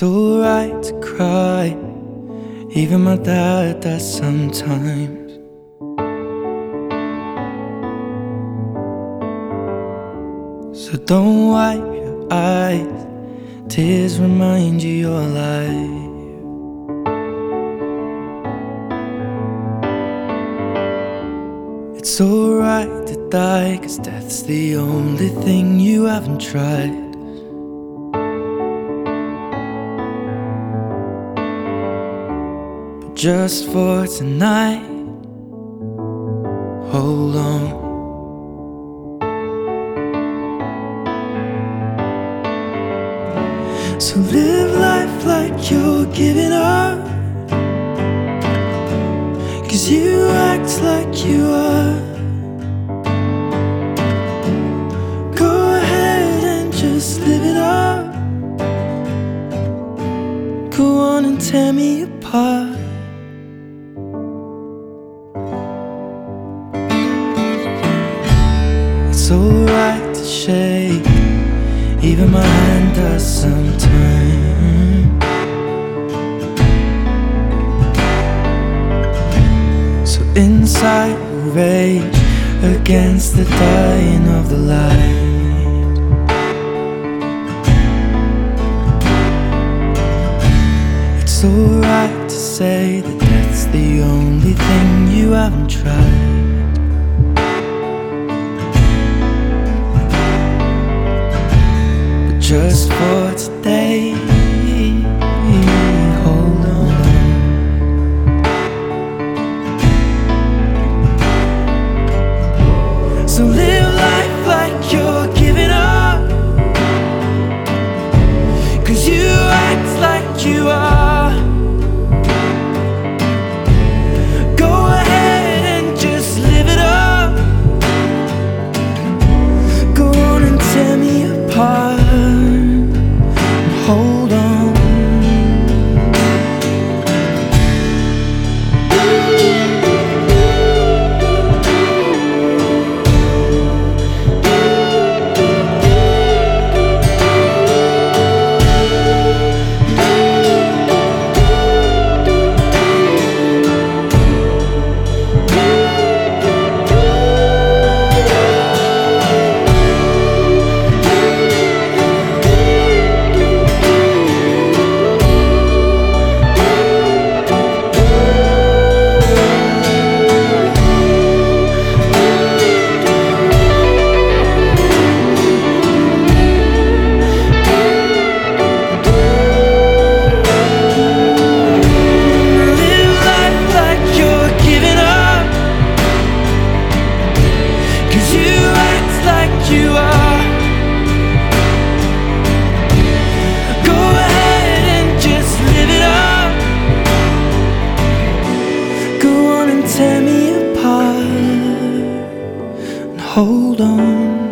It's alright to cry, even my dad does sometimes. So don't wipe your eyes, tears remind you you're alive. It's alright to die, cause death's the only thing you haven't tried. Just for tonight, hold on. So live life like you're giving up. Cause you act like you are. Go ahead and just live it up. Go on and tear me apart. It's alright to shake, even my hand does sometimes. So inside we rage against the dying of the light. It's alright to say that that's the only thing you haven't tried. Just for today, hold on.